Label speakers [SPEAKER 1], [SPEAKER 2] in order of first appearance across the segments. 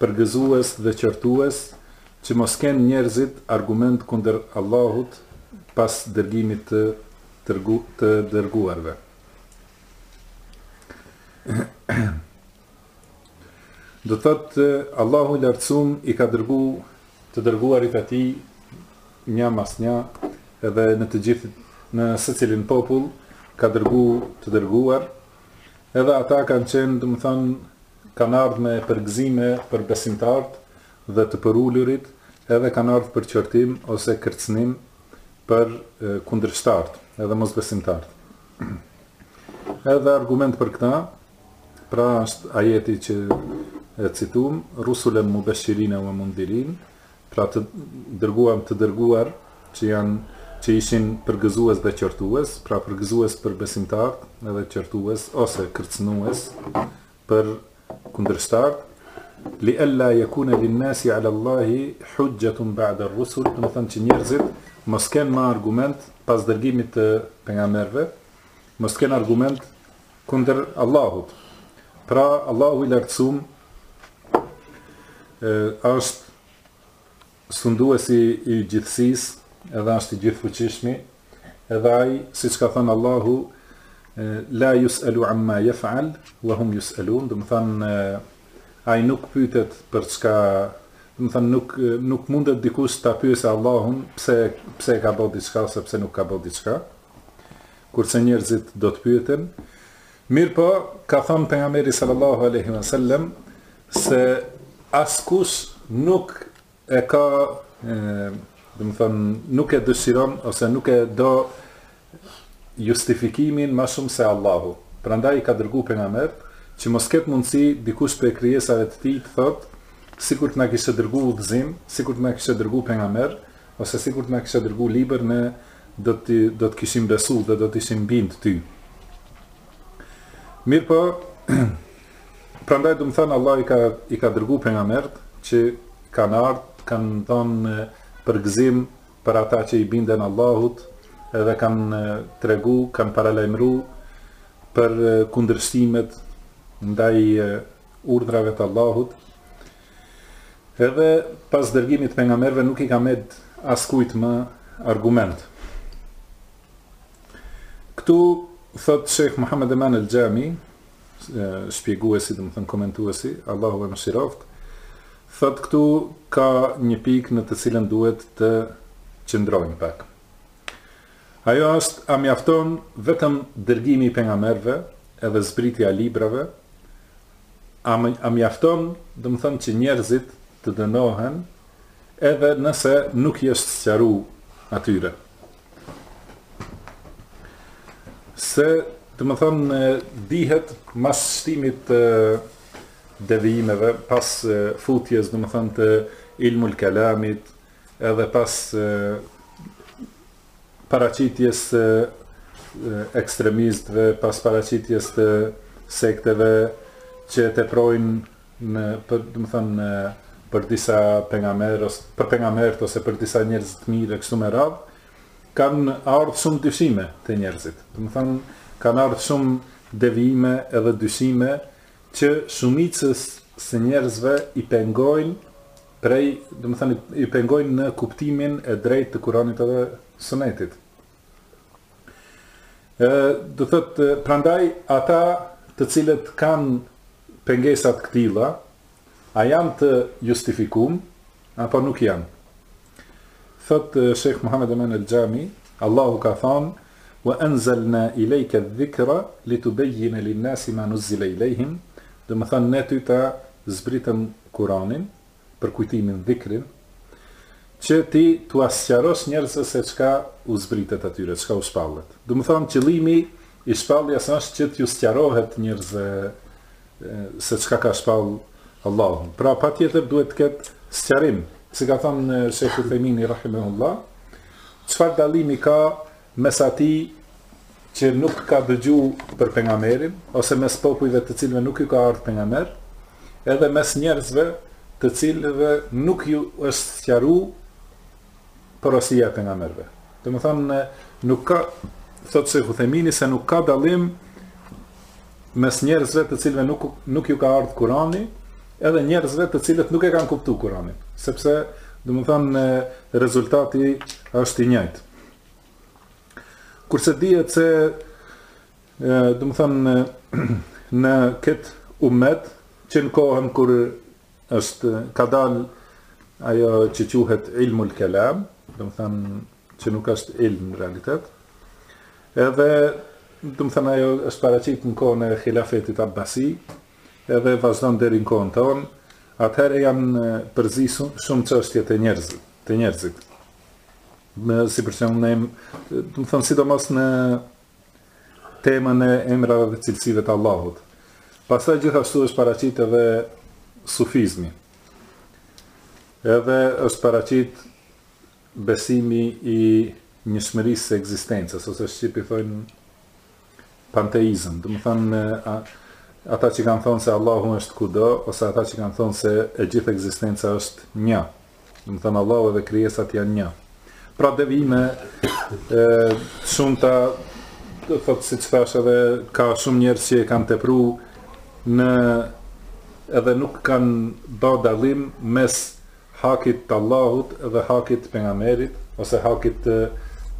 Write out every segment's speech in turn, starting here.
[SPEAKER 1] përgëzues dhe qortues që mos kenë njerëzit argument kundër Allahut pas dërgimit të të dërguarve. Do të thotë Allahu i lartësuam i ka dërgu të dërguarit e tij nja mas nja edhe në të gjithë në secilin popull ka dërgu të dërguar edhe ata kanë qenë domethanë Kanë ardhë me përgëzime për besimtarët dhe të përulurit edhe kanë ardhë për qortim ose kërcënim për kundërshtarët edhe mosbesimtarët. Edhe argument për këta, pra është ajeti që e cituam, rusulen mubeshirine wa mundhirin, Pra të dërguam të dërguar që janë që ishin përgëzues dhe qortues, pra përgëzues për besimtarët edhe qortues ose kërcënues për kundërshtarët, li alla yakuna lin nasi ala Allahi hujjatun ba'da ar rusul, domethonë që njerëzit mos kenë ma argument pas dërgimit të pejgamberëve, mos të kenë argument kundër Allahut. Pra Allahu i lartësuam është sunduesi i gjithësisë, edhe është i gjithëfuqishmi, edhe ai, siç ka thënë Allahu, la yusalu amma yafal wa hum yusalun, domethonë ai nuk pyetet për çka, domethonë nuk nuk mundet dikush ta pyesë Allahun pse pse ka bo diçka ose pse nuk ka bo diçka. Kurse njerëzit do të pyeten, Mirëpo, ka thonë Pejgamberi sallallahu alejhi ve sellem se askush nuk e ka, domethonë, nuk e dëshiron ose nuk e do justifikimin ma shumë se Allahu. Prandaj ka dërgu pejgamber që mos ketë mundësi dikush prej krijesave të tij të thotë sikur të na kishte dërgu udhëzim, sikur të na kishte dërgu pejgamber, Ose sikur të na kishe dërgu libër ne do të do të kishim besu dhe do të ishim bind ty. Mirëpo prandaj domethanë Allahu i ka i ka dërgu pejgambert që kanë ardh kanë dhonë përgëzim për ata që i binden Allahut edhe kanë tregu, kanë paralajmëru për kundërshtimet ndaj urdhrave të Allahut Edhe pas dërgimit të pejgamberëve nuk i ka met askujt më argument. Këtu thotë Shejh Muhammed Eman El Xhami, shpjeguesi, domethonë komentuesi, Allahu e mëshiroftë, thotë këtu ka një pikë në të cilën duhet të qëndrojmë pak. Ajo është a mjafton vetëm dërgimi i pejgamberëve, edhe zbritja e librave, A mjafton domethënë që njerëzit të dënohen edhe nëse nuk i është sqaru atyre se domethënë dihet mas shtimit të devijimeve pas futjes domethënë të ilmul kalamit edhe pas paraqitjes të ekstremistëve, pas paraqitjes të sekteve që teprojnë në, për, domethënë, për disa pejgamberë ose për pejgamberët ose për disa njerëz të mirë e kështu me radhë, kanë ardhur shumë dyshime te njerëzit. Domethënë, kanë ardhur shumë devijime edhe dyshime që shumicës së njerëzve i pengojnë Prej, domethënë i pengojnë në kuptimin e drejtë të Kuranit edhe Sunetit. Ë, do thotë, prandaj ata të cilët kanë pengesa të këtilla, a janë të justifikum, apo nuk janë. Thot Sheikh Muhammed Eman El Xhami, Allahu ka thonë, wa enzelna ilejke dhikra, li tubejjine linnasi ma nuzzile ilejhim, domethënë, ne ty ta zbritëm Kuranin, përkujtimin, dhikrin, që ti t'ua sqarosh njerëzve se çka u zbritet atyre, çka u shpallet. Domethënë qëllimi i shpalljes është që t'u sqarohet njerëzve se çka ka shpall Allahu. Pra patjetër duhet të ketë sqarim, si ka thënë Sheikh Uthemini rahimahullah, çfarë dallimi ka mes atij që nuk ka dëgju për Pejgamberin, ose mes popujve të cilëve nuk u ka ardhur pejgamber, edhe mes njerëzve të cilëve nuk u është sqaru porosia e pejgamberëve. Domethënë nuk ka, thotë Sheikh Uthemini se nuk ka dallim mes njerëzve të cilëve nuk nuk u ka ardhur Kurani, edhe njerëzve të cilët nuk e kanë kuptuar Kuranin, sepse domethënë rezultati është i njëjtë. Kurse dihet se domethënë në kët umet që në kohën kur është ka dal ajo që quhet ilmul kalam, domethënë që nuk është ilm në realitet. Edhe domethënë ajo është paraqit në kohën e hilafetit Abbasi, edhe vazhdon deri në kohën tonë. Atëherë janë përzi shumë çështje te njerëzit, te njerëzit. Në si për shembull, domethënë sidomos në temën e emrave dhe cilësive të Allahut. Pastaj gjithashtu është paraqit edhe sufizmi. Edhe është paraqit besimi i njëshmërisë së ekzistencës, ose shqip i thojnë Panteizëm, domethanë me a, ata që kanë thonë se Allahu është kudo ose ata që kanë thonë se e gjithë ekzistenca është një. Domethanë Allahu dhe krijesat janë një. Pra devijime të shumta do thotë siç thashë edhe ka shumë njerëz që e kanë tepru në edhe nuk kanë ba dallim mes hakit t'Allahut dhe hakit t'Pejgamberit, ose hakit të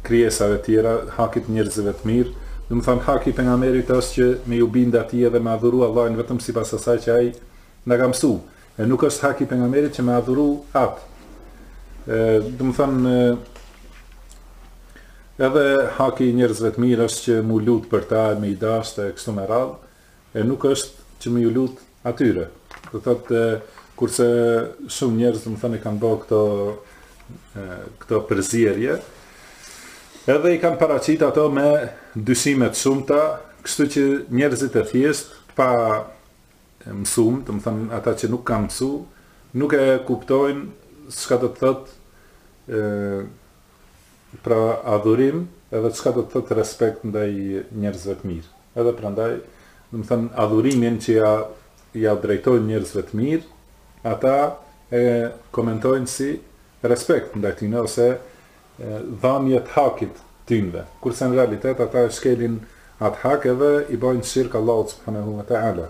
[SPEAKER 1] krijesave tjera, hakit njerëzve të mirë, domethanë haki i Pejgamberit është që me ju bind atij dhe me adhuru Allahin vetëm sipas asaj që ai na ka mësu, e nuk është hak i pejgamberit që me adhuru atë. Ë, domethanë edhe haki i njerëzve të mirë është që mu lut për ta, me i dashtë e kështu me radhë, e nuk është që me ju lutë atyre do thotë kurse shumë njerëz domethanë i kanë bo këto këto përzierje edhe i kanë paraqit ato me dyshime të shumta kështu që njerëzit e thjeshtë t'pamësum domethanë ata që nuk kanë mësu nuk e kuptojnë çka do të thotë Pra adhurim edhe çka do të thotë respekt ndaj njerëzve të mirë. Edhe prandaj, domethënë adhurimin që ja ja drejtojnë njerëzve të mirë, ata e komentojnë si respekt ndaj tyre ose dhanie të hakit tynve. Kurse në realitet ata e shkelin atë hak edhe i bajnë shirk Allahut subhanahu wa taala.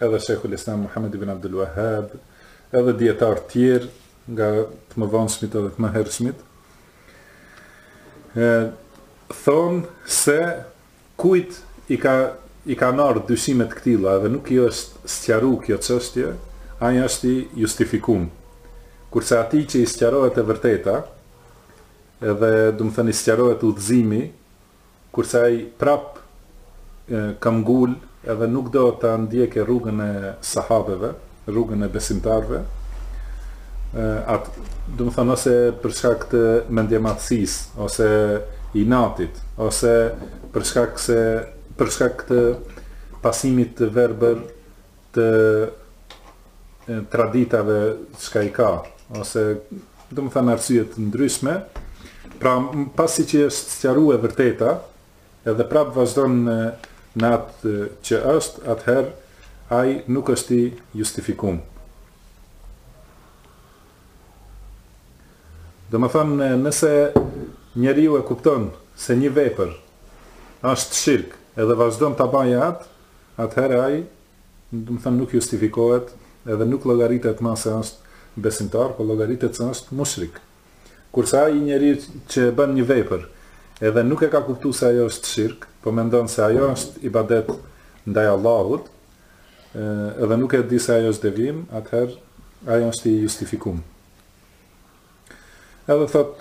[SPEAKER 1] edhe Shejhul Islam Muhamed ibn Abdul Wahhab, edhe dijetarë tjerë nga të mëvonshmit edhe të mëhershmit, thonë se kujt i ka i kanë ardh dyshime të këtilla dhe nuk i është sqaru kjo çështje, ai është i justifikum. Kurse atij që i sqarohet e vërteta, edhe domethënë i sqarohet udhëzimi, Kurse ai prap këmbëngul edhe nuk do ta ndjeke rrugën e sahabeve, rrugën e besimtarëve, at, domethënë ose për shkak të mendjemadhësisë, ose inatit, ose për shkak se për shkak të pasimit të verbër të traditave çka i ka ose domethanë arsye të ndryshme. Pra pasi që është sqaru e vërteta, edhe prap vazhdon në në atë që është, atëherë ai nuk është i justifikum. Domethënë, nëse njeriu e kupton se një vepër është shirk edhe vazhdon ta baje atë, atëherë ai, domethënë, nuk justifikohet edhe nuk llogaritet ma se është besimtar, po llogaritet se është mushrik. Kurse ai njeri që e bën një vepër, edhe nuk e ka kuptuar se ajo është shirk, po mendon se ajo është ibadet ndaj Allahut, edhe nuk e di se ajo është devijim, atëherë ai është i justifikum. Edhe thot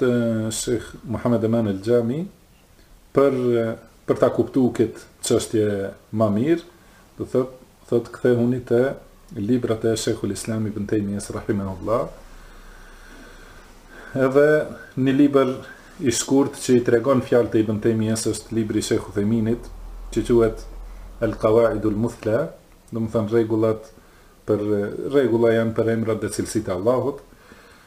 [SPEAKER 1] Sheikh Muhammed Eman El Jami, për për ta kuptuar këtë çështje më mirë, domethënë thot kthehuni te librat e Sheikhul Islam Ibn Taymiyyah rahimahullah. Edhe një libër i shkurt që i tregon fjalët e Ibn Taymiyyah është libri i Sheikh Uthejminit, që quhet El Qawaidul Muthla, domethënë rregullat për rregulla janë për emrat dhe cilësitë e Allahut.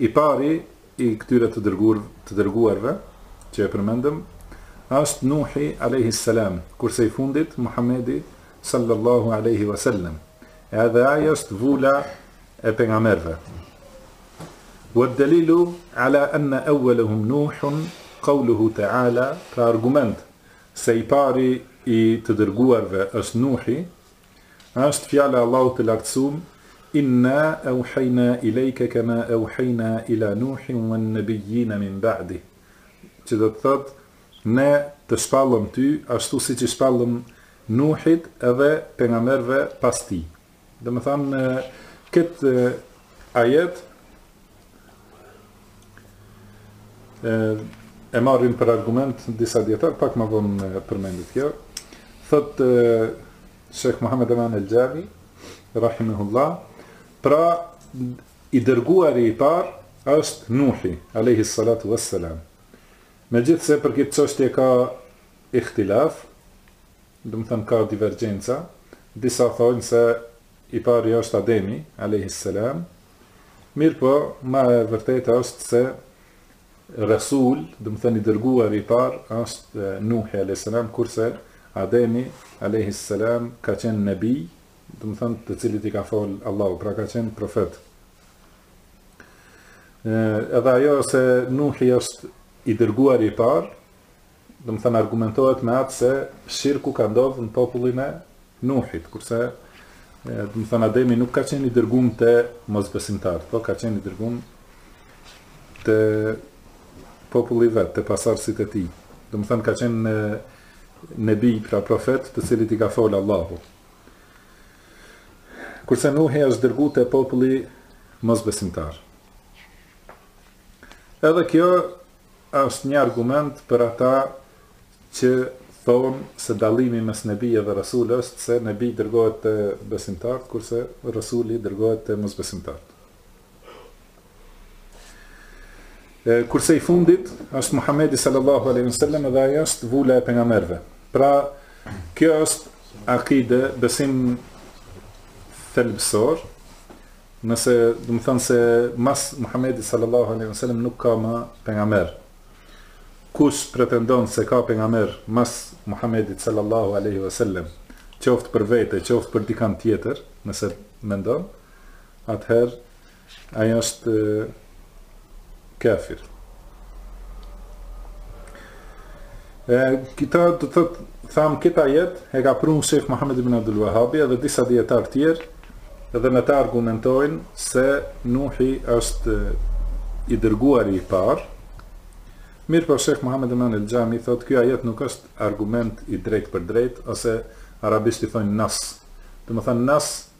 [SPEAKER 1] I pari i këtyre të dërguar, të dërguarve që e përmendëm, është Nuhi alayhi salam, kurse i fundit Muhamedi sallallahu alaihi wasallam. Edhe ai është vula e pejgamberëve. Wa dalilu ala anna awwaluhum Nuhun qawluhu ta'ala, pra argument se i pari i të dërguarve është Nuhi, Është fjala e Allahut të Lartësum, Inna auhejna ilejke kema auhejna ila Nuhin wan nabijjina min ba'dih, që do të thotë, Ne të shpallëm ty ashtu siç i shpallëm Nuhit edhe pejgamberëve pas tij. Domethanë, këtë ajet, e, e marrin për argument disa dijetarë, pak më vonë përmendet kjo, thot e, Shekh Muhammed Eman El Xhami, Rahimehullah, pra i dërguari i parë është Nuhi, Alehi Salatu Veselam. Megjithëse për këtë çështje ka ihtilaf, domethënë ka divergjenca, disa thonë se i pari është Ademi, Alehi Salam, Mirëpo, ma e vërteta është se Resul, domethanë i dërguar i parë, është Nuhi alejhi selam, kurse Ademi alejhi selam ka qenë Nebij, domethanë të cilit i ka folë Allahu, pra ka qenë profet. Edhe ajo se Nuhi është i dërguari i parë, Domethënë argumentohet me atë se shirku ka ndodh në popullin e Nuhit, kurse domethënë Ademi nuk ka qenë i dërgum te mosbesimtarët, po ka qenë i dërgum te populli i vet, te pasardhësit e tij. Domethënë ka qenë nebi, pra profet, të cilit i ka folë Allahu. Kurse Nuhi është dërgu te populli mosbesimtar. Edhe kjo Është një argument për ata që thonë se dallimi mes Nebi edhe Rasul është se Nebi dërgohet te besimtarët kurse Rasuli dërgohet te mosbesimtarët. Kurse i fundit është Muhamedi sallallahu alaihi wasallam dhe ai është vula e pejgamberëve. Pra, kjo është akide, besim thelbësor, Nëse, domethënë se mas Muhamedit sallallahu alaihi wasallam nuk ka më pejgamber. Kush pretendon se ka pejgamber mas Muhamedit sallallahu alaihi wasallam, qoftë për vete, qoftë për dikan tjetër, nëse mendon, atëherë ai është kafir. E, kjo do të thotë, thamë këta ajet, e ka prunë Shejh Muhamed ibn Abdul Wahabi edhe disa dijetarë tjerë, edhe me ta argumentojnë se Nuhi është i dërguari i parë, mirëpo Shejh Muhamed Aman El Xhami, thotë kjo ajet nuk është argument i drejtpërdrejtë, ose arabisht i thonë nas. Domethënë nas,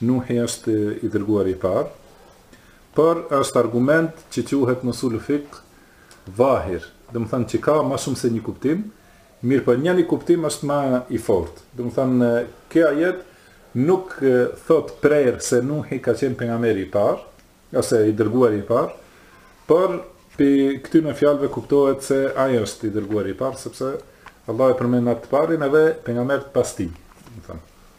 [SPEAKER 1] Nuhi është i dërguari i parë, por është argument që quhet n'usul fiqh dhahir, domethënë që ka më shumë se një kuptim, mirëpo njëri kuptim është më i fortë. Domethënë ky ajet nuk thotë prerë se Nuhi ka qenë pejgamberi i parë, ose i dërguari i parë, por pi këtyne fjalëve kuptohet se ai është i dërguari i parë, sepse Allah e përmend atë të parin edhe pejgambert pas tij, domethënë.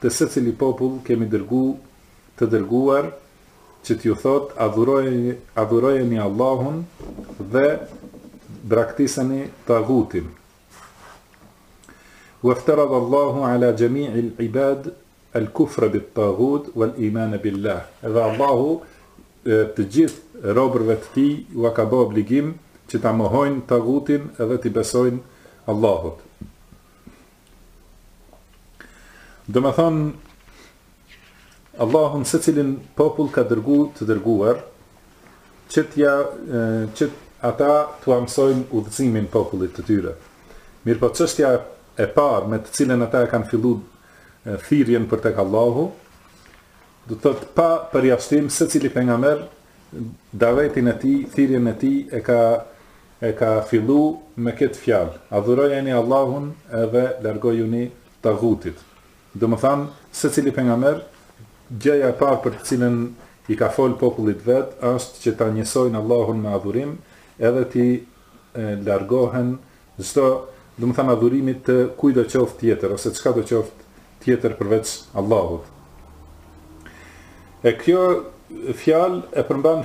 [SPEAKER 1] Te secili popull kemi dërgu të dërguar që t'ju thotë adhurojeni adhurojeni Allahun dhe braktiseni taghutin. Wefterada Allahu ala jami'il ibad el kufra bit taghut wal imana billah. Dhe Allahu të gjithë robërve të Tij ua ka bë obligim që ta mohojnë taghutin dhe t'i besojnë Allahut. Domethënë, Allahu n'secilin popull ka dërgu të dërguar, që, tja, që ata t'ua mësojnë udhëzimin popullit të tyre. Mirëpo çështja e parë me të cilën ata e kanë fillu thirrjen për tek Allahu, do të thotë pa përjashtim secili pejgamber, davetin e tij, thirrjen e tij e ka E ka fillu me këtë fjalë, Adhurojeni Allahun edhe largojuni taghutit. Domethënë, secili pejgamber, gjëja e parë për të cilën i ka folë popullit vet është që ta njësojnë Allahun me adhurim edhe t'i largohen çdo, domethënë adhurimit të kujdo qoftë tjetër ose çkado qoftë tjetër përveç Allahut. E kjo fjalë e përmban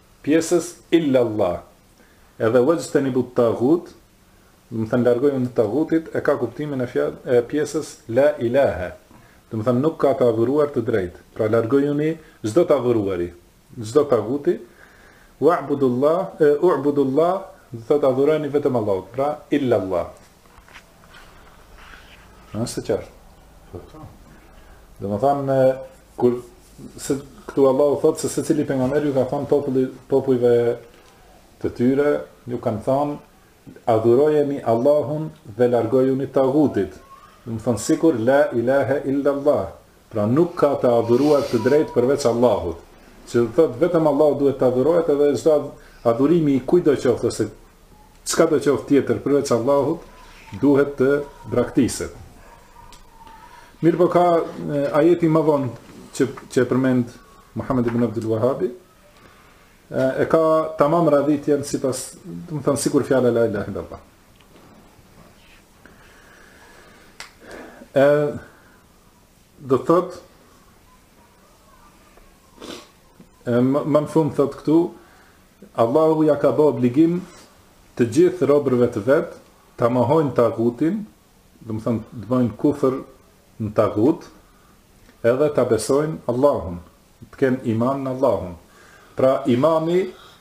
[SPEAKER 1] pjesës illa Allah edhe wajtenibut taghut, domethënë largojuni taghutit, e ka kuptimin e e pjesës la ilahe, domethënë nuk ka të adhuruar të drejtë, pra largojuni çdo të adhuruari, çdo taghuti, wa'budullahe, u'budullahe, do të thotë adhuroni vetëm Allahun, pra illa Allah. Është e qartë. Domethanë, kur, se këtu Allahu thotë se secili pengamer ju ka thonë populli, popujve të tyre, ju kanë thonë, adhurojeni Allahun dhe largojuni tagutit. Domethonë, sikur la ilahe illa Allah, Pra nuk ka të adhuruar të drejtë përveç Allahut, që do të thotë vetëm Allahu duhet të adhurohet edhe çdo adhurimi i kujtdo qoftë ose çkado qoftë tjetër përveç Allahut duhet të braktiset. Mirë po ka ajeti më vonë që, që e përmend Muhammed ibn Abdul Wahabi, e ka tamam radhitjen sipas, domethënë, sikur fjala la ilahe illa Allah. E, Do të thotë ma në fund thot këtu Allahu ja ka bë obligim të gjithë robërve të vet ta mohojnë tagutin, domethanë të bëjnë kufër në tagut, edhe ta besojnë Allahun, të kenë iman në Allahun. Pra imani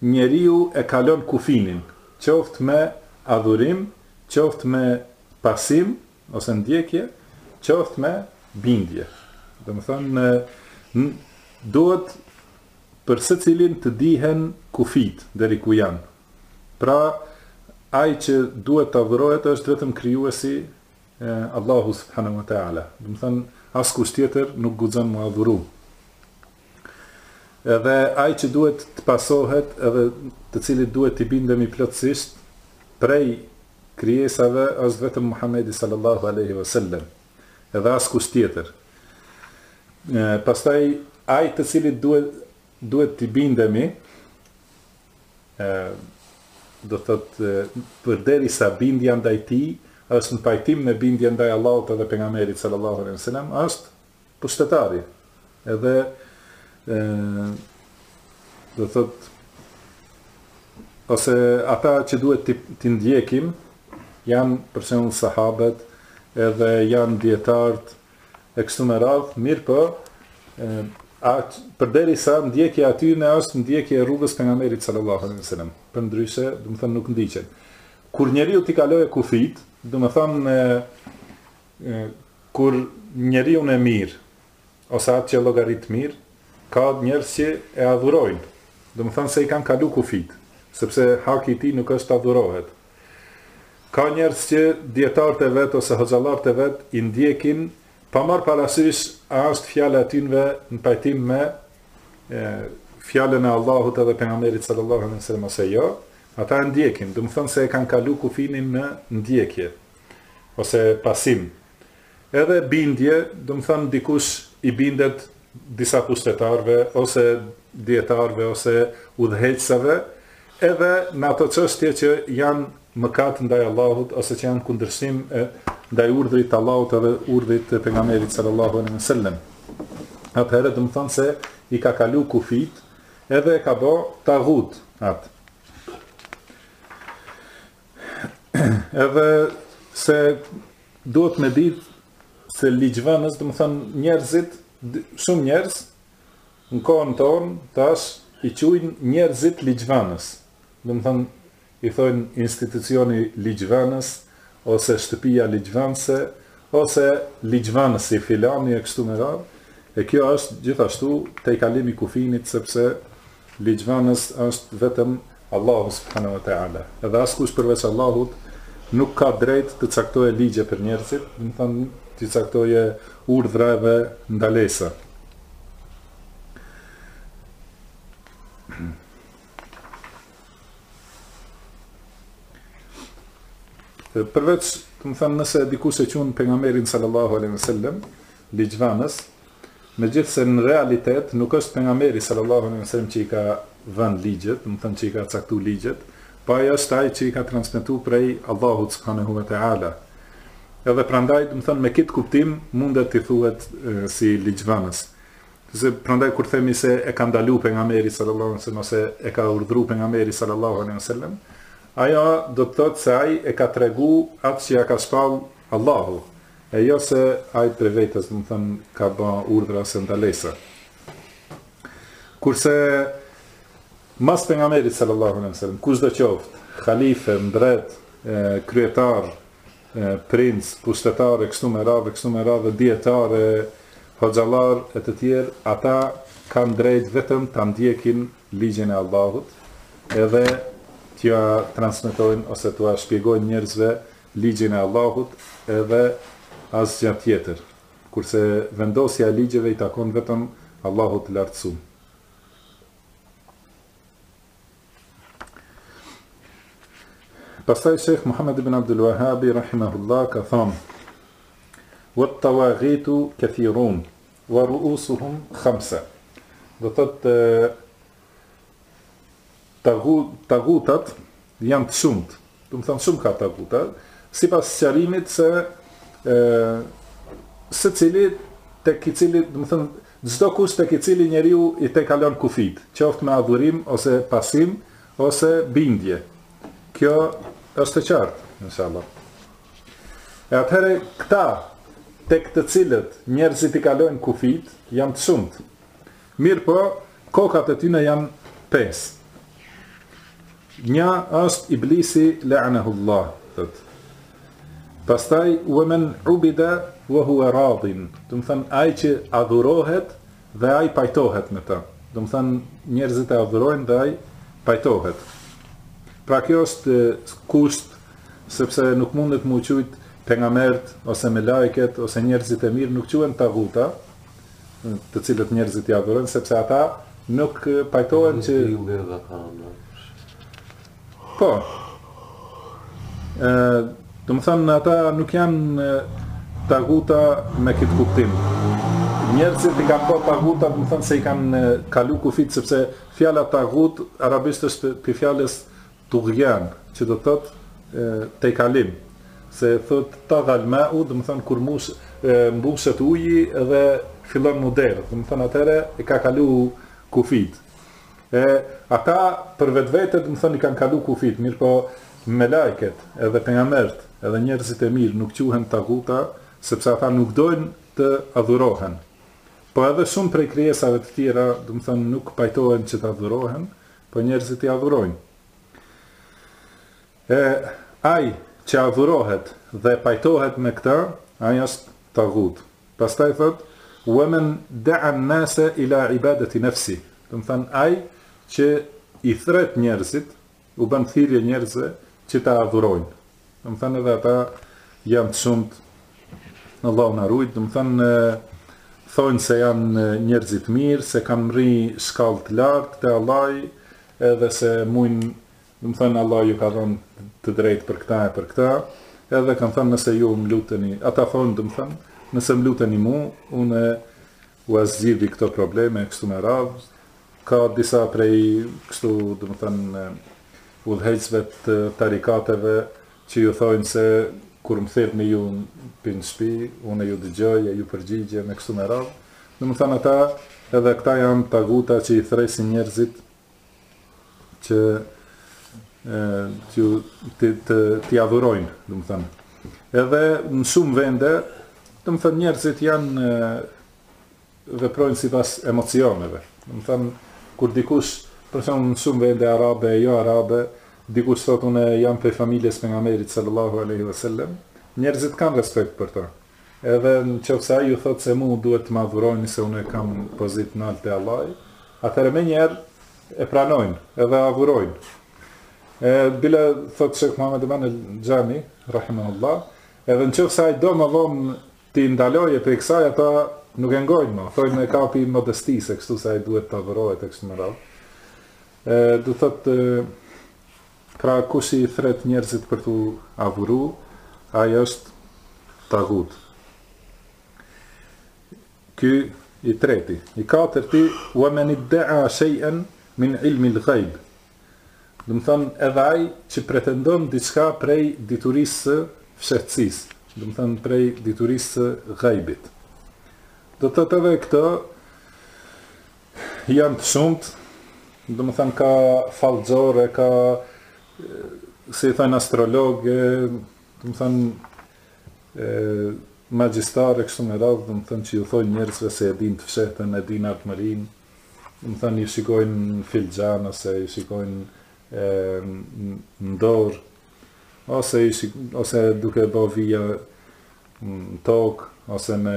[SPEAKER 1] Njeriu e kalon kufinin, qoftë me adhurim, qoftë me pasim ose ndjekje, qoftë me bindje. Domethënë, duhet për secilin të dihen kufijtë deri ku janë. Pra, ai që duhet të adhurohet është vetëm krijuesi Allahu subhanahu wa taala. Domethonë askush tjetër nuk guxon me adhuru. Edhe ai që duhet të pasohet edhe të cilit duhet t'i bindemi plotësisht prej krijesave është vetëm Muhamedi sallallahu alejhi ve sellem, edhe askush tjetër. Pastaj ai të cilit duhet duhet t'i bindemi ë do të thotë përderisa bindja ndaj tij është në pajtim me bindjen ndaj Allahut edhe pejgamberit sallallahu alejhi ve sellem është pushtetari edhe e, do të thot ose ata që duhet t'i ndjekim janë për shembull sahabët edhe janë dijetarët e kështu me radh mirëpo a përderisa ndjekja atyne është ndjekje e rrugës pengamerit sallallahu alaihi sallam përndryshe, domethonë nuk ndiqen kur njeriu t'i kalojë kufijt domethonë Kur njeriun e mirë ose atë që e llogarit mirë, ka njerëz që e adhurojnë, domethënë se i kanë kalu kufijtë, sepse haki i tij nuk është të adhurohet. Ka njerëz që dijetarët e vet ose hoxhallarët e vet i ndjekin pa marrë parasysh a është fjala e tynve në pajtim me fjalën e Allahut edhe pejgamberit sallallahu alejhi dhe sellem ose jo, ata e ndjekin, domethënë se e kanë kalu kufinin në ndjekje, ose pasim. Edhe bindje, domethënë dikush i bindet disa pushtetarëve ose dijetarëve ose udhëheqësave edhe në ato çështje që janë mëkat ndaj Allahut ose që janë kundërshtime ndaj urdhrit të Allahut edhe urdhrit të pejgamberit sallallahu alaihi wasallam. Atëherë domethënë se i ka kalu kufijt edhe e ka bë tagut atë. Edhe se duhet me ditë se ligjvënës, domethënë njerëzit, shumë njerëz, në kohën tonë, tash, i qujnë njerëzit ligjvënës. Domethënë, i thojnë institucioni ligjvënës, ose shtëpia ligjvënëse, ose ligjvënësi filani e kështu me radhë, e kjo është gjithashtu tejkalim i kufinit, sepse Ligjvënës është vetëm Allahu subhanahu wa ta'ala, edhe askush përveç Allahut nuk ka drejt të caktojë ligje për njerëzit, domethënë t'i caktojë urdhra dhe ndalesa. Përveç, domethënë nëse dikush e quan pejgamberin sallallahu alaihi wasallam ligjvënës, megjithëse në realitet nuk është Pejgamberi sallallahu alejhi ve sellem që i ka vënë ligjet, domethënë që i ka caktu ligjet, po ai është ai që i ka transmetu prej Allahut subhanehu ve teala. Edhe prandaj, domethënë me këtë kuptim mundet të thuhet si ligjvënës. Se prandaj kur themi se e ka ndalu pejgamberi sallallahu alaihi wasallam ose e ka urdhru pejgamberi sallallahu alaihi wasallam, ajo do të thotë se ai e ka tregu atë që ja ka shpall Allahu. E jo se ai prej vetes, domethënë, ka bë urdhra ose ndalesa. Kurse mas pejgamberit sallallahu alaihi wasallam, kushdo qoftë, halife, mbret, kryetar, princ, pushtetar e kështu me radhë, kështu me radhë, dijetarë e hoxhallarë e të tjerë, ata kanë drejt vetëm ta ndjekin ligjin e Allahut, edhe t'ja transmetojnë ose t'ua shpjegojnë njerëzve ligjin e Allahut edhe asgja tjetër, kurse vendosja e ligjeve i takon vetëm Allahut të Lartësun. Pastaj Shejh Muhammed ibn Abdul Wahhabi rahimahullah ka thënë: "Wa tawaghitu kathirun wa ru'usuhum khamsa." Do thotë Tagutat janë të shumtë, domethënë shumë ka taguta, sipas sqarimit se ë secili tek i cili, domethënë çdokush tek i cili njeriu i tejkalon kufijtë, qoftë me adhurim ose pasim ose bindje. Kjo është e qartë, inshallah. E atëherë këta tek të cilët njerëzit i kalojnë kufijtë janë të shumtë. Mirëpo, kokat e tyne janë pesë. Një është Iblisi la'anahullah, thotë. Pastaj wa man ubida wa huwa radin, domethënë ai që adhurohet dhe ai pajtohet me të. Domethënë njerëzit e adhurojnë dhe ai pajtohet. Pra kjo është kusht sepse nuk mundet me u qujt pejgamberët, ose melaiket, ose njerëzit e mirë, nuk quhen taguta, të cilët njerëzit i adhurojnë, sepse ata nuk pajtohen që... Po. Domethënë, ata nuk janë taguta me këtë kuptim. Njerëzit i kanë bo taguta, domethënë, se i kanë kalu kufijtë, sepse fjala tagut, arabisht është prej fjalës Tughyan, që do të thotë tejkalim, se thotë tagha al-ma'u, domethënë kur mbushet uji dhe fillon m'u derdh, domethënë atëherë i ka kalu kufijtë. E ata për vetvete domethënë i kanë kalu kufijtë, mirëpo melaiket, edhe pejgamberët, edhe njerëzit e mirë nuk quhen taguta, sepse ata nuk dojnë të adhurohen. Po edhe shumë prej krijesave të tjera, domethënë nuk pajtohen që të adhurohen, Po njerëzit i adhurojnë. E ai që adhurohet dhe pajtohet me këtë, ai është tagut. Pastaj thot: "Wa man da'a an-nasa ila ibadati nafsi." Domethënë ai që i thret njerëzit, u bën thirrje njerëzve që ta adhurojnë. Domethënë edhe ata janë të shumtë Allahu na rujt, domethënë thonë se janë njerëz të mirë, se kanë mri shkallë të lartë te Allahu edhe se mujnë domethënë Allahu ju ka dhënë të drejtë për këtë e për këtë, edhe kanë thënë nëse ju më luteni, ata thonë domethënë nëse më luteni mu, unë ua zgjidhi këto probleme e kështu me radhë, ka disa prej kështu domethënë udhëheqësve të tarikateve që ju thojnë se kur më thirrni ju pi n'shpi, unë ju dëgjoj e ju përgjigjem e kështu me radhë. Domethënë ata edhe këta janë taguta që i thrrasin njerëzit që t'i adhurojnë, domethënë. Edhe në shumë vende, domethënë njerëzit janë veprojnë sipas emocioneve. Domethënë kur dikush, për shembull në shumë vende arabe e jo arabe, dikush thotë unë jam prej familjes së pejgamberit sallallahu alaihi wasallam, njerëzit kanë respekt për ta. Edhe në qoftë se ai ju thotë se mu duhet të më adhuroni se unë kam pozitë të naltë te Allahi, atëherë menjëherë e pranojnë edhe adhurojnë. E bile thotë Shejh Muhammed Eman el-Xhami, rahimahullah, edhe në qoftë se ai do më vonë t'i ndalojë prej kësaj ata nuk e ngojnë ma, thonë e ka pi modestisë, kështu se ai duhet të adhurohet e kështu me radhë. Ë do thotë Pra kush i thrret njerëzit për t'u adhuru, ai është tagut. Ky i treti, i katërti, wa man idda'a shay'an min 'ilmi al-ghayb. Domethënë edhe ai që pretendon diçka prej diturisë së fshehtësisë, domethënë prej diturisë së ghaibit. Do të thotë edhe këtë Janë të shumtë, domethënë ka fallxhorë, ka, si i thonë, astrologë, domethënë, magjistarë, kështu me radhë, domethënë, që ju thojnë njerëzve se e dinë të fshehtën, e dinë ardhmërinë, domethënë, ju shikojnë filxhan, ose ju shikojnë në dorë, ose, ose duke bo vija në tokë, ose me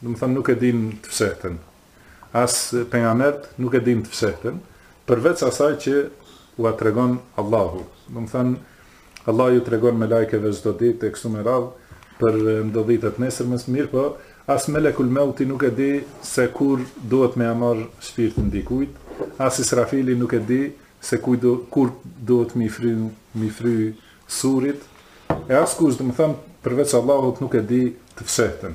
[SPEAKER 1] Domethënë nuk e dinë të fshehtën. As pejgamberët nuk e dinë të fshehtën, përveç asaj që ua tregon Allahu. Domethënë Allahu ju tregon melaikeve çdo ditë e kështu me radhë për ndodhitë e së nesërmes, mirëpo as melekul meuti nuk e di se kur duhet me ia marrë shpirtin dikujt, as Israfili nuk e di se kuj do kur duhet me i fry me i fry surit e askush domethënë përveç Allahut nuk e di të fshehtën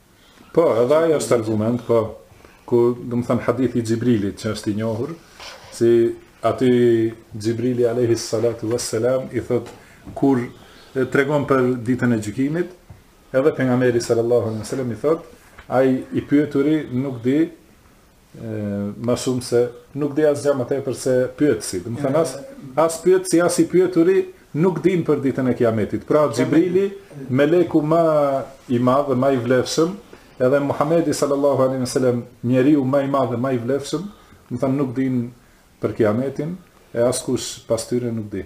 [SPEAKER 1] Po, edhe ajo është argument, po, ku, domethënë, hadithi i Xhibrilit, që është i njohur, si aty Xhibrili Alejhi Salatu Veselam, i thot, kur tregon për ditën e gjykimit, edhe pejgamberi sallallahu alaihi sallam i thot, ai i pyeturi nuk di Ma shumë se nuk di asgjë ma tepër se pyetësi. Domethënë as as pyetësi as i pyeturi nuk dinë për ditën e Kiametit. Pra Xhibrili, meleku ma i madh e ma i vlefshëm, edhe Muhamedi sallallahu alaihi wasallam, njeriu ma i madh e ma i vlefshëm, domethënë nuk dinë për Kiametin e askush pas tyre nuk di.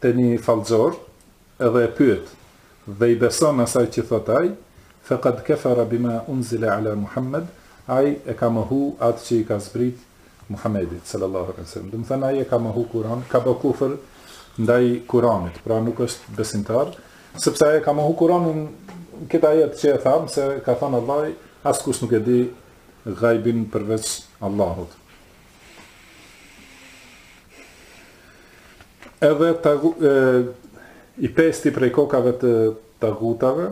[SPEAKER 1] te një fallxor edhe e pyet dhe i beson asaj që thotë ai fekad kefara bima unzile ala Muhammed ai e ka mohu atë që i ka zbrit Muhammedit sallallahu alaihi wasallam domethënë ai e ka mohu Kur'anin ka bë kufër ndaj Kur'anit pra nuk është besimtar sepse ai e ka mohu Kur'anin këtë ajet që e thamë se ka thënë Allah askush nuk e di gajbin përveç Allahut Edhe tagu, e, i pesti prej kokave të tagutave,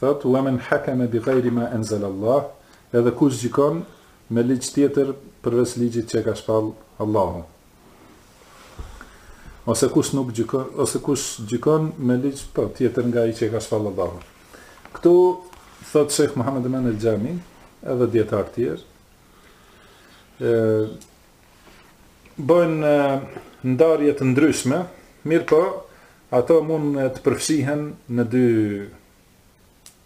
[SPEAKER 1] thotë, ue men hakeme bi gajri ma enzel Allah, edhe kush gjykon me ligj tjetër përveç ligjit që e ka shpall Allahu. Ose kush nuk gjykon, ose kush gjykon me ligj po, tjetër nga ai që e ka shpall Allahu. Këtu, thotë Shejh Muhammed Eman El Xhami, edhe dijetarë tjerë, bëjnë ndarje të ndryshme, mirëpo ato mund të përfshihen në dy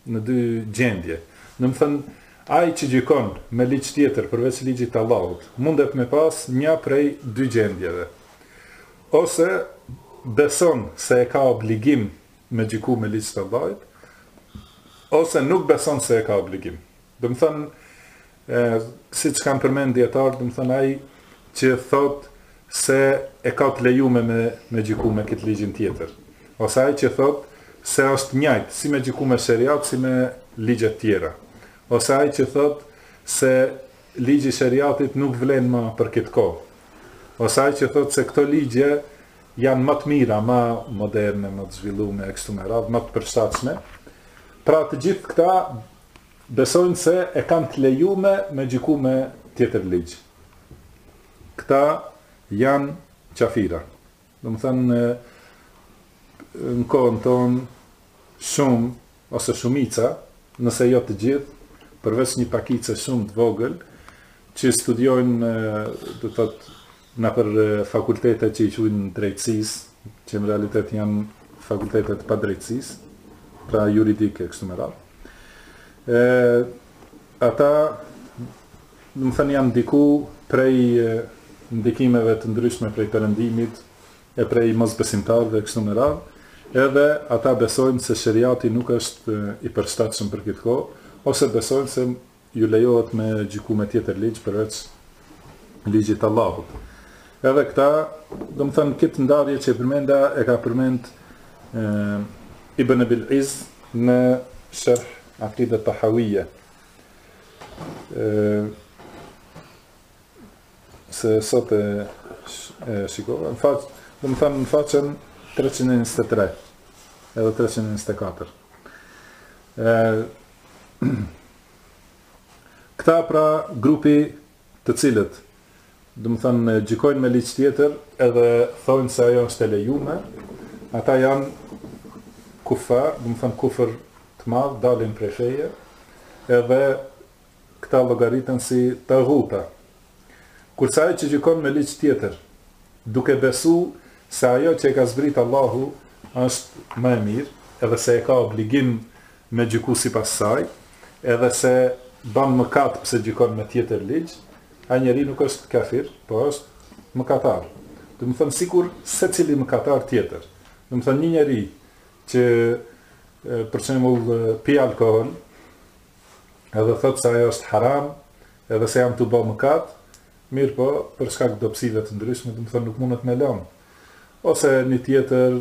[SPEAKER 1] në dy gjendje. Domethënë, ai që gjykon me ligj tjetër përveç ligjit të Allahut, mundet me pas një prej dy gjendjeve. Ose beson se e ka obligim me gjyku me ligj të Allahut, ose nuk beson se e ka obligim. Domethënë, siç kanë përmend dijetarët, domethënë ai që thotë se e ka të lejume me me gjyku me këtë ligjin tjetër, ose ai që thotë se është njëjtë si me gjyku me shariat si me ligje të tjera, ose ai që thotë se ligji i shariatit nuk vlen më për këtë kohë, ose ai që thotë se këto ligje janë më të mira, më moderne, më të zhvillume e kështu me radhë, më të përshtatshme. Pra të gjithë këta Besojnë se e kanë të lejume me gjyku me tjetër ligj. Këta janë qafira. Domethënë në kohën tonë shumë ose shumica, nëse jo të gjithë, përveç një pakice shumë të vogël, që studiojnë, do të thotë, Nëpër fakultetet që i quajnë drejtësisë, që në realitet janë fakultete të padrejtësisë, pra juridike e kështu me radhë. Ë ata domethënë janë ndiku prej ndikimeve të ndryshme prej perëndimit e prej mosbesimtarëve kështu me radhë, edhe ata besojnë se sheriati nuk është i përshtatshëm për këtë kohë, ose besojnë se ju lejohet me gjyku me tjetër ligj përveç ligjit të Allahut. Edhe këta, domethënë këtë ndarje që përmenda e ka përmend ë Ibn Abil Iz në Sharh Aqida Tahawiyya. ë se sot e, e shikova, në faqë, domethënë në faqën 323 edhe 324. ë Këta pra grupi të cilët, domethënë, gjykojnë me ligj tjetër edhe thonë se ajo është e lejume, ata janë kufar, domethënë kufër të madh, dalin prej feje, edhe këta llogariten si taguta. Kurse ai që gjykon me ligj tjetër, duke besu se ajo që e ka zbrit Allahu është më e mirë, edhe se e ka obligim me gjyku sipas saj, edhe se ban mëkat që po gjykon me tjetër ligj, ai njeri nuk është kafir, po është mëkatar. Domethënë sikur secili mëkatar tjetër. Domethënë një njeri që për shembull pi alkool, edhe thotë se ajo është haram, edhe se jam tu bë mëkat, mirëpo, për shkak dobësive të ndryshme, domethënë nuk mundet me lënë. Ose një tjetër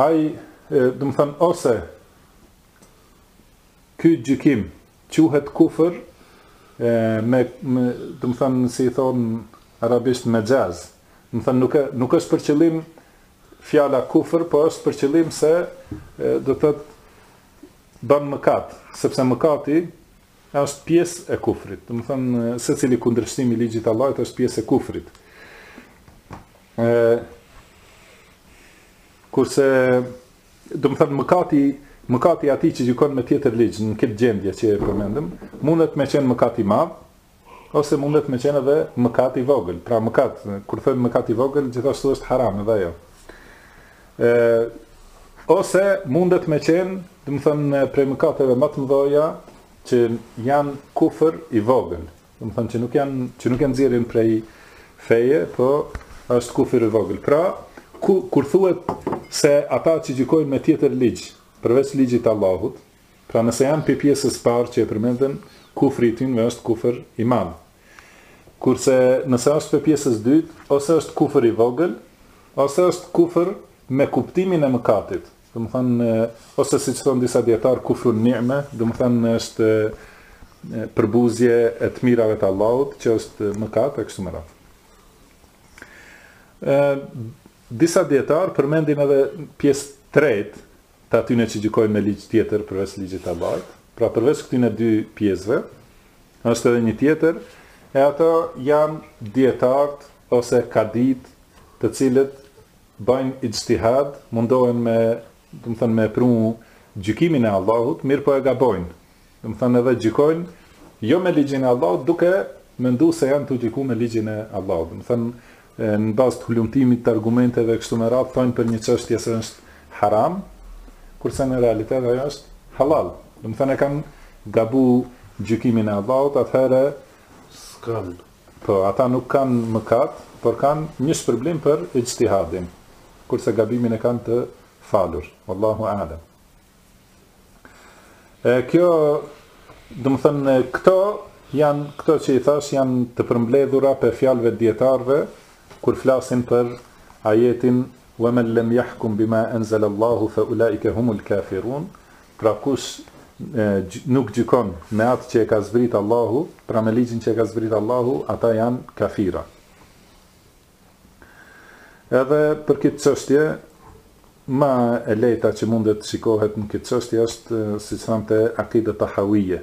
[SPEAKER 1] Ai, domethënë ose ky gjykim quhet kufër e, me, me domethënë si i thon arabisht mexhaz. Domethënë nuk e, nuk është për qëllim fjala kufër, po është për qëllim se e, do të thotë bën mëkat, sepse mëkati është pjesë e kufrit. Domethënë secili kundërshtim i ligjit të Allahut është pjesë e kufrit. E, kurse, domethënë, mëkati, mëkati i atij që gjykon me tjetër ligj në këtë gjendje që e përmendëm, mundet me qenë mëkat i madh, ose mundet me qenë edhe mëkat i vogël. Pra mëkat, kur them mëkat i vogël, gjithashtu është haram edhe ajo. E, ose mundet me qenë, domethënë, prej mëkateve ma të mdhoja, që janë kufër i vogël, Domethënë që nuk janë që nuk e nxjerrin prej feje, po është kufër i vogël. Pra, ku, kur thuhet se ata që gjykojnë me tjetër ligj, përveç ligjit të Allahut, pra nëse janë prej pjesës parë që e përmendëm, kufri i tyre është kufër i madh. Kurse nëse është prej pjesës dytë, ose është kufër i vogël, ose është kufër me kuptimin e mëkatit, Domethënë, ose siç thonë disa dijetarë, kufrun ni'me, domethënë është përbuzje e të mirave të Allahut, që është mëkat e kështu me radhë. Ë disa dijetarë përmendin edhe pjesë tretë të atyre që gjykojnë me ligj tjetër përveç ligjit të Allahut. Pra përveç këtyre dy pjesëve, është edhe një tjetër, e ato janë dietart ose kadit, të cilët bëjnë ixhtihad, mundohen me, domethënë me pru gjykimin e Allahut, mirëpo e gabojnë. Domethënë edhe gjykojnë jo me ligjin e Allahut, duke mendu se janë tu gjyku me ligjin e Allahut. Domethënë në bazë të hulumtimit të argumenteve kështu me radhë thonë për një çështje se është haram, kurse në realitet ajo është halal. Domethënë e kanë gabu gjykimin e Allahut, atëherë
[SPEAKER 2] s'kanë
[SPEAKER 1] Po, ata nuk kanë mëkat, por kanë një shpërblim për ixhtihadin, kurse gabimin e kanë të falur. Wallahu a'lam. E kjo, domethënë këto janë këto që i thash janë të përmbledhura prej fjalëve dietarëve kur flasin për ajetin Wa men lem jahkum bima enzal Allahu fe ulaike humul kafirun, pra kush nuk gjykon me atë që e ka zbrit Allahu, pra me ligjin që e ka zbrit Allahu, ata janë kafira. Edhe për këtë çështje më e lehta që mundet të shikohet në këtë çështje është siç thamë te Aqida Tahawiyya,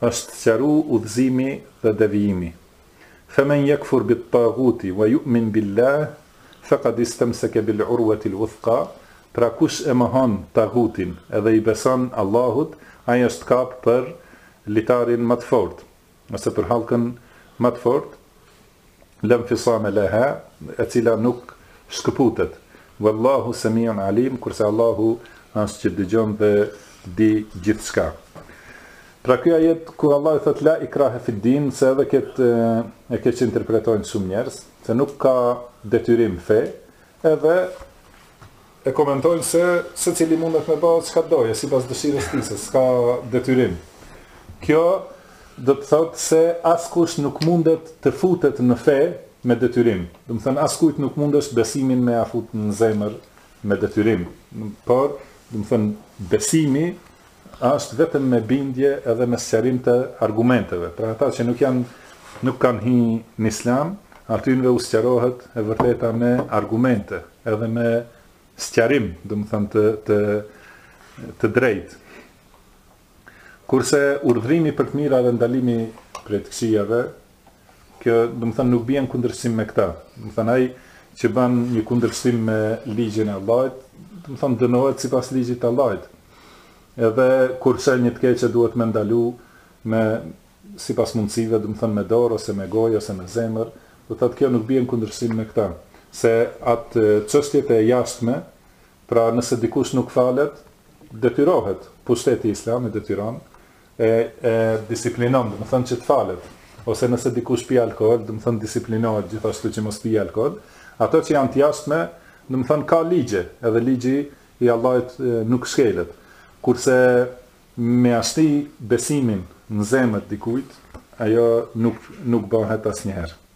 [SPEAKER 1] Është sqaru udhëzimi dhe devijimi. Femen jekfur bit taghuti wa ju'min billah fekad istemseke bil urwatil wuthqa, pra kush e mohon taghutin edhe i beson Allahut, ai është kapë për litarin më të fortë, ose për hallkën më të fortë, la infisame leha, e cila nuk shkëputet, Wallahu semiun alim, kurse Allahu është që dëgjon dhe di gjithçka. Pra ky ajet ku Allahu thot la ikrahe fid din, se edhe kët e keqinterpretojnë shumë njerëz, se nuk ka detyrim fe, edhe E komentojnë se secili mundet me bë çka të dojë, sipas dëshirës tij, se s'ka detyrim. Kjo do të thotë se askush nuk mundet të futet në fe me detyrim. Domethënë askujt nuk mundesh besimin me ia fut në zemër me detyrim. Por, domethënë besimi Është vetëm me bindje edhe me sqarim të argumenteve. Pra ata që nuk janë nuk kanë hi në Islam, atyve u sqarohet e vërteta me argumente, edhe me sqarim, domethënë të të të drejtë. Kurse urdhrimi për të mira dhe ndalimi prej të këqijave, Kjo, domethënë, nuk bie në kundërshtim me këtë. Domethënë ai që bën një kundërshtim me ligjin e Allahut, domethënë dënohet sipas ligjit të Allahut. Edhe kurse një të keqe duhet me ndalu me sipas mundësive, domethënë me dorë ose me gojë ose me zemër, do thotë kjo nuk bie në kundërshtim me këtë, se atë çështjet e jashtme, pra nëse dikush nuk falet, detyrohet, pushteti i Islamit e detyron, e e disiplinon, domethënë që të falet, ose nëse dikush pi alkool, domethënë disiplinohet gjithashtu që mos pi alkool. Ato që janë të jashtme, domethënë ka ligje, edhe ligji i Allahut nuk shkelet. Kurse me ia shti besimin në zemër dikujt, ajo nuk nuk bëhet asnjëherë.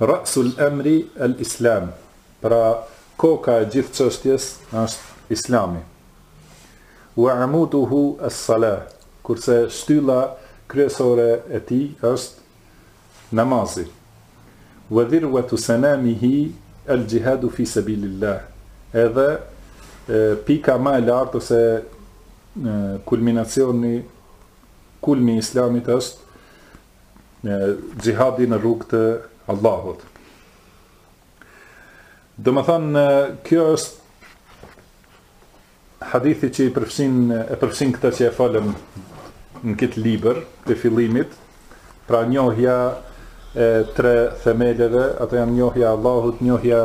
[SPEAKER 1] Ra'sul amri al Islam, pra koka e gjithë çështjes është Islami. Wa 'amuduhu as salah, kurse shtylla kryesore e tij është namazi. Wa dhirwatu sanamihi al jihadu fi sabilillah, edhe pika më e lartë ose kulminacioni kulmi i Islamit është xhihadi në rrugë të Allahut. Domethënë, kjo është hadithi që i përfshin, e përfshin këtë që e folëm në këtë libër te fillimi, pra njohja e tre themeleve, ato janë njohja e Allahut, njohja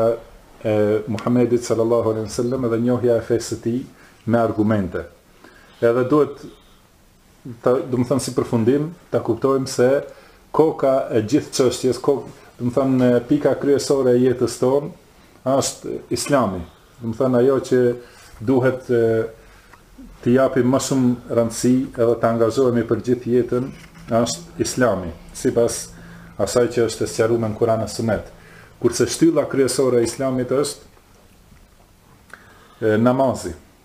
[SPEAKER 1] e Muhammedit sallallahu alaihi wasallam dhe njohja e fesë së tij me argumente. Edhe duhet Të, domethënë si përfundim, ta kuptojmë se koka e gjithë çështjes, kok, domethënë pika kryesore e jetës tonë është Islami. Domethënë ajo që duhet t'i japim më shumë rëndësi edhe të angazhohemi për gjithë jetën është Islami, sipas asaj që është sqaruar në Kur'an e Sunet. Kurse shtylla kryesore e Islamit është namazi.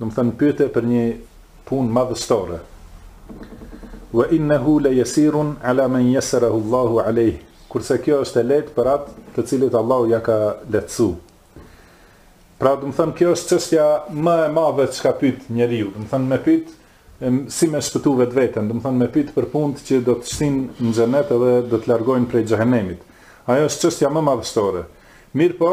[SPEAKER 1] Domethënë pyete për një punë madhështore. Wa innahu la yasirun ala man yasarahu Allahu alayh. Kurse kjo është e lehtë për atë të cilit Allahu ia ka lehtësu. Pra domethënë kjo është çështja më e madhe çka pyet njeriu. Domethënë me pyet si me shpëtu vetveten, domethënë me pytë për punët që do të shtinë në xhenet edhe do të largojnë prej xhehenemit. Ajo është çështja më madhështore. Mirëpo,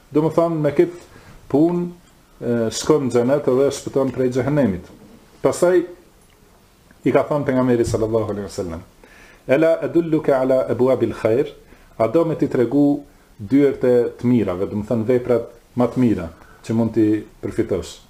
[SPEAKER 1] Domethënë me këtë punë shkon në xhenet edhe shpëton prej xhehenemit. Pastaj i ka thënë pejgamberi sallallahu alaihi wasallam: "Ela adulluka ala abwabil khair?" A do me t'i tregu dyert e të mirave, domethënë veprat më të mira që mund t'i përfitosh.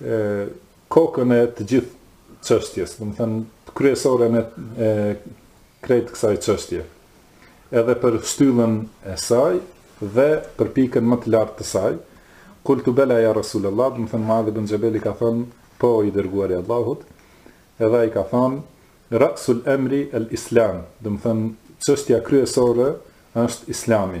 [SPEAKER 1] e kokën e të gjithë çështjes, domethënë kryesoren e krejt kësaj çështje. Edhe për shtyllën e saj dhe për pikën më të lartë të saj, kultu bela ja Rasulullah, domethënë Muadh ibn Xhebeli ka thënë po i dërguari i Allahut, edhe ai ka thënë Rasul emri el-Islam, domethënë çështja kryesore është Islami.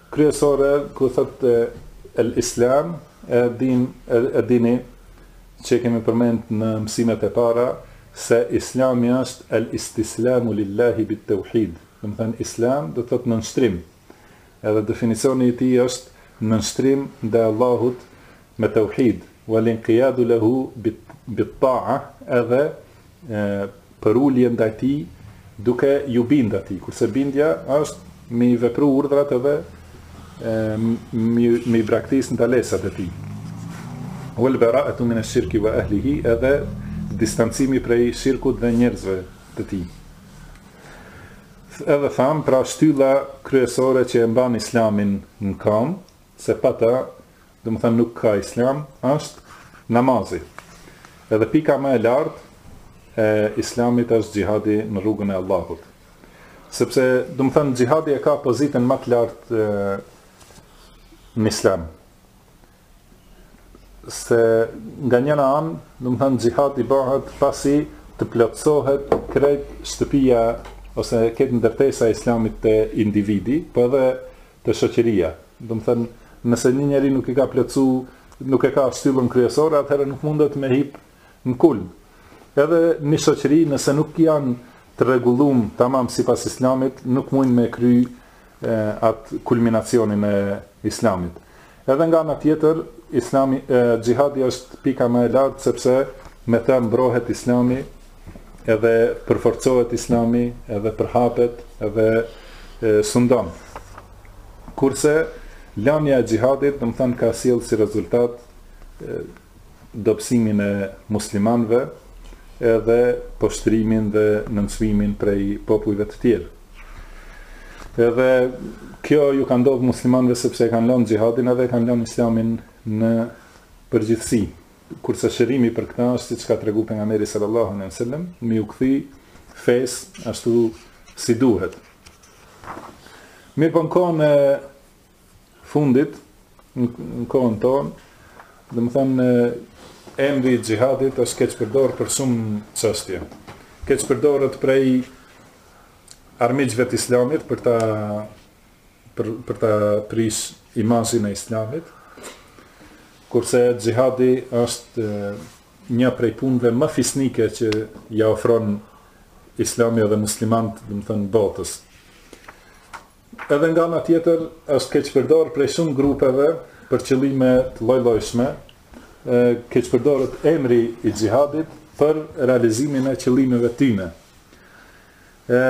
[SPEAKER 1] kryesore ku thot el islam e din e dini që e kemi përmend në mësimet e para se islami është el istislamu lillahi bit tauhid domethënë islam do të thot nënshtrim edhe definicioni i tij është nënshtrim ndaj Allahut me tauhid, wal-inqiyadu lehu bit-ta'a, edhe përulje ndaj tij duke iu bind atij, kurse bindja është me i vepru urdhrat edhe me i braktis ndalesat e tij. Wal-bara'atu min ash-shirki wa ahlihi, edhe distancimi prej shirkut dhe njerëzve të tij. Edhe thamë, pra shtylla kryesore që e mban islamin në kam, se pa ta Domethënë nuk ka islam, është namazi. Edhe pika më e lartë e islamit është xhihadi në rrugën e Allahut. Sepse domethënë xhihadi e ka pozitën më të lartë në islam. Se nga njëna anë, domethënë xhihadi bëhet pasi të plotësohet krejt shtëpia ose krejt ndërtesa e islamit te individi, po edhe te shoqëria, domethënë nëse një njeri nuk i ka plotësu, nuk e ka shtyllën kryesore, atëherë nuk mundet me hip në kulm. Edhe një shoqëri nëse nuk janë të rregullum tamam sipas Islamit, nuk mujnë me kry atë kulminacionin e Islamit. Edhe nga ana tjetër, Islami, e, xhihadi është pika më e lartë sepse me të mbrohet Islami, edhe përforcohet Islami, edhe përhapet, edhe e, sundon. Kurse lanja e xhihadit, domethënë ka sjell si rezultat e, dobësimin e muslimanëve, edhe poshtrimin dhe nënçmimin prej popujve të tjerë. Edhe kjo ju ka ndodh muslimanëve sepse e kanë lënë xhihadin edhe e kanë lënë islamin në përgjithësi. Kurse shërimi për këtë është siç ka tregu pejgamberi sallallahu alejhi we sellem, me iu kthy fesë ashtu si duhet. Mirëpo në kohën e fundit në kohën tonë, domethënë emri i xhihadit është keqpërdor për shumë çështje. Keqpërdoret prej armiqve të islamit për ta për, për ta prish imazhin e islamit. Kurse xhihadi është një prej punëve më fisnike që ja ofron Islami edhe muslimanët, domethënë botës. Edhe nga ana tjetër, është keqpërdor prej shumë grupeve për qëllime të lloj-llojshme, keqpërdoret emri i xhihadit për realizimin e qëllimeve të tyre. Ë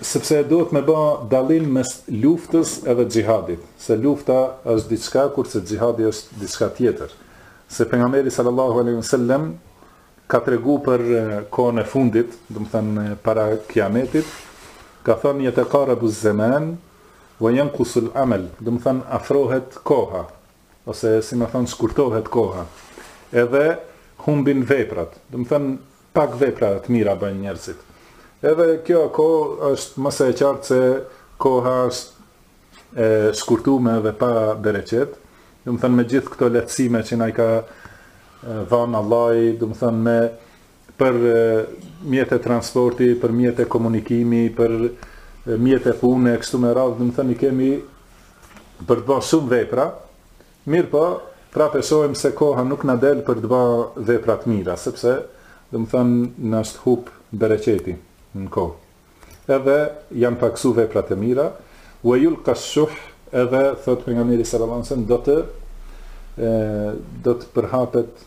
[SPEAKER 1] sepse duhet me ba dallim mes luftës edhe xhihadit, se lufta është diçka kurse xhihadi është diçka tjetër. Se pejgamberi sallallahu alaihi wasallam ka tregu për kohën e fundit, domethënë para kiametit, ka thënë jetekarabu zeman, ve jenkusul amel, domethënë afrohet koha, ose si me thënë shkurtohet koha, edhe humbin veprat, domethënë pak vepra të mira bëjnë njerëzit. Edhe kjo kohë është më se e qartë se koha është e shkurtume dhe pa bereqet, domethënë me gjithë këto lehtësime që na i ka dhënë Allahu, domethënë me për mjete transporti, për mjete komunikimi, për mjete pune, kështu me radhë, domethënë i kemi për të bërë shumë vepra. Mirëpo, prapë shohim se koha nuk na del për të bërë vepra të mira, sepse domethënë na është hup bereqeti në kohë. edhe janë pakësu veprat e mira, wa yulqa shuh edhe thotë pejgamberi sallallahu alajhi wasallam do të do të përhapet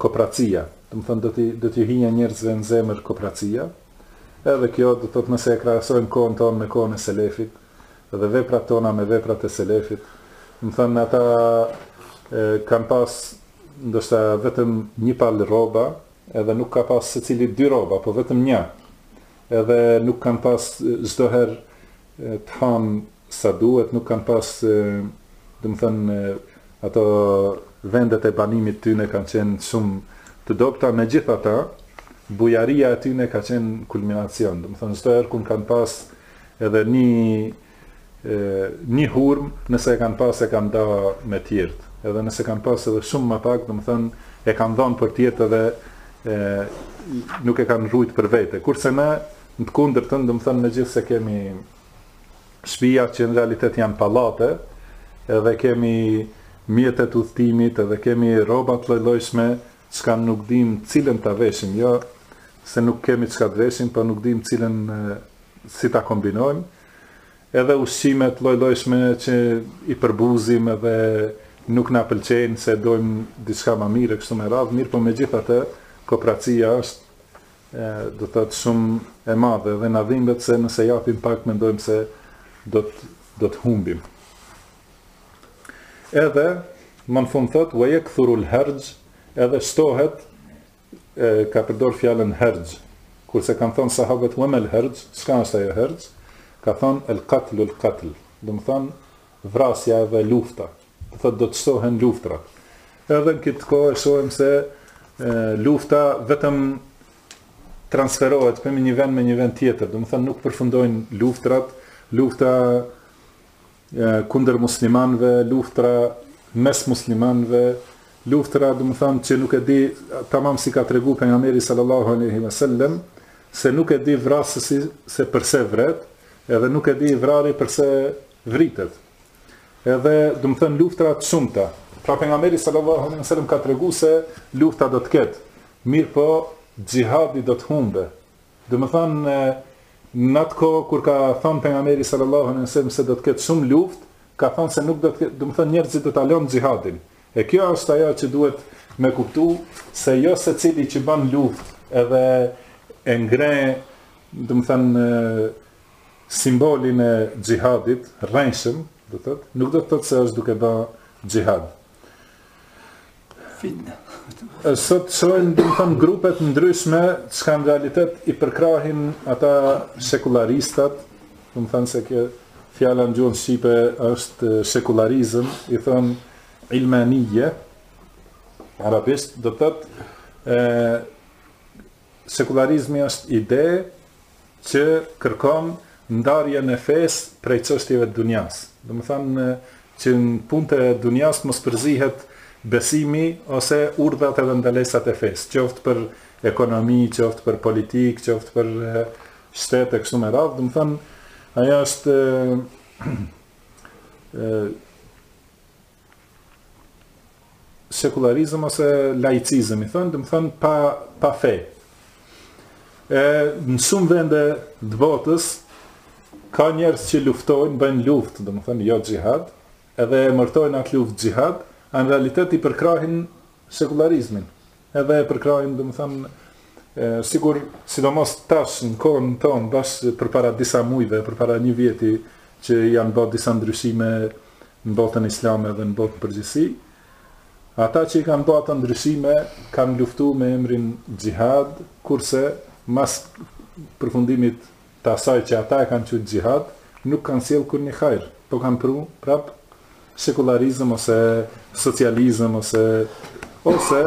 [SPEAKER 1] kopracia, domethënë do të do t'i hyjë njerëzve në zemër kopracia. Edhe kjo domethënë nëse e krahasojmë kohën tonë me kohën e selefit dhe veprat tona me veprat e selefit, domethënë ata kanë pas ndoshta vetëm një palë rroba, Edhe nuk ka pas secili dy rroba, po vetëm një. Edhe nuk kanë pas çdo herë të hanë sa duhet, nuk kanë pas, domethënë, ato vendet e banimit të tyne kanë qenë shumë të dobëta, megjithatë, bujaria e tyne ka qenë kulminacion. Domethënë, çdo herë kur kanë pas edhe një Një hurmë nëse e kanë pas e kanë nda me tjerët edhe nëse kanë pas edhe shumë më pak domethënë e kanë dhanë për tjerët edhe nuk e kanë rujt për vete kurse ne në të kundërtën domethënë me gjithë se kemi shpia që në realitet janë pallate edhe kemi mjete të udhëtimit edhe kemi rroba të llojllojshme çka nuk dimë cilën ta veshim jo se nuk kemi çka të veshim pa po nuk dimë cilën si ta kombinojmë Edhe ushqimet e llojllojshme që i përbuzim edhe nuk na pëlqejnë se dojmë diçka ma mirë e kështu me radhë, mirëpo megjithatë koprracia është do të thotë shumë e madhe dhe na dhimbet se nëse japim pak mendojmë se do të do të humbim. Edhe më në fund thotë wa yakthuru al-harj edhe shtohet e ka përdor fjalën herxh kurse kanë thon sahabët wa mal herxh çka është ajo herxh ka thon el katl el katl domethon vrasja dhe lufta do thot do të shtohen luftrat edhe në këtë kohë shohim se e, lufta vetëm transferohet prej një vend në një vend tjetër domethon nuk përfundojnë luftrat lufta kundër muslimanëve luftra mes muslimanëve luftra domethonë që nuk e di tamam si ka tregu pejgamberi sallallahu alaihi wasallam se nuk e di vrasësi se përse vret edhe nuk e di i vrari përse vritet edhe domethonë luftra të shumta pra pejgamberi sallallahu alaihi wasallam ka tregu se lufta do të ketë mirëpo xhihadi do të humbe Domethënë në atë kohë kur ka thënë pejgamberi sallallahu alejhi ve sellem se do të ketë shumë luftë, ka thënë se nuk do të ketë, domethënë njerëzit do ta lënë xhihadin. E kjo është ajo që duhet me kuptu se jo secili që ban luft edhe e ngre domethënë simbolin e xhihadit rrejshëm, do të thotë, nuk do të thotë se është duke ba xhihad
[SPEAKER 3] Fitne.
[SPEAKER 1] Sot shohim, domethënë, grupe të ndryshme, çka në realitet i përkrahin ata sekularistat, domethënë se kjo fjala në gjuhën shqipe është sekularizm, i thonë ilmanije, arabisht, do të thotë, Sekularizmi është ide që kërkon ndarjen e fesë prej çështjeve të dunjas. Domethënë që në punët e dunjas të mos përzihet besimi ose urdhrat edhe ndalesat e fesë, qoftë për ekonomi, qoftë për politikë, qoftë për shtetë e kështu me radhë, domethënë, ajo është Sekularizëm ose laicizëm i thonë, domethënë pa, pa fe. E, në shumë vende të botës, ka njerëz që luftojnë, bëjnë luftë, domethënë jo xhihad, edhe e emërtojnë atë luftë xhihad, a në realitet i përkrahin sekularizmin. Edhe e përkrahin, domethënë, sikur sidomos tash në kohën tonë, bash përpara disa mujve, përpara një vjeti që janë ba disa ndryshime në botën islame dhe në botë në përgjithësi, ata që i kanë ba ato ndryshime kanë luftu me emrin xhihad, kurse mas përfundimit të asaj që ata e kanë qutë xhihad, nuk kanë sjellë kurrë një hajr, po kanë pru prap sekularizëm ose socializëm ose ose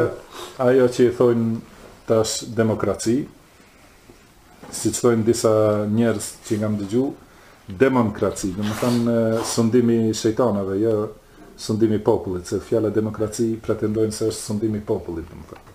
[SPEAKER 1] ajo që i thojnë tash demokraci, siç thojnë disa njerës që i kam dëgju, demonkraci, domethënë sundimi i shejtanave, jo sundimi i popullit, se fjala demokraci pretendojnë se është sundimi i popullit, domethënë.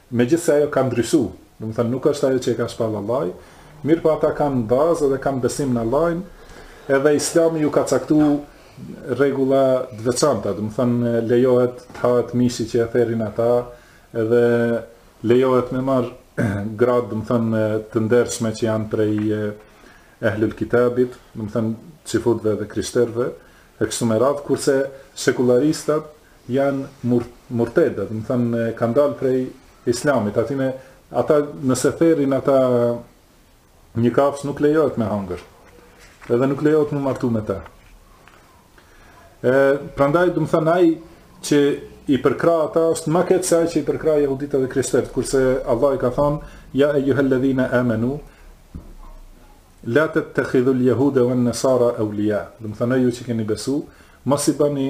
[SPEAKER 1] Megjithëse ajo ka ndryshu, domethënë nuk është ajo që e ka shpall Allahi, mirëpo ata kanë bazë dhe kanë besim në Allahin, edhe Islami u ka caktu rregulla të veçanta, domethënë lejohet të hahet mishi që e therin ata, edhe lejohet me marr gratë, domethënë të ndershme që janë prej ehlul kitabit, domethënë çifutëve dhe krishterëve, e kështu me radhë, kurse sekularistat janë murtedë, domethënë kanë dalë prej Islamit, atyne, ata nëse therin ata një kafshë nuk lejohet me hangër. Edhe nuk lejohet me u martu me ta. E prandaj domethënë ai që i përkrah ata është më keq se ai që i përkrah jehuditët dhe krishterët, kurse Allahi ka thënë ja ejjuhel ledhine amenu la tettekhidhul jehude ven nesara eulija. Domethënë, ju që keni besu, Mos i bëni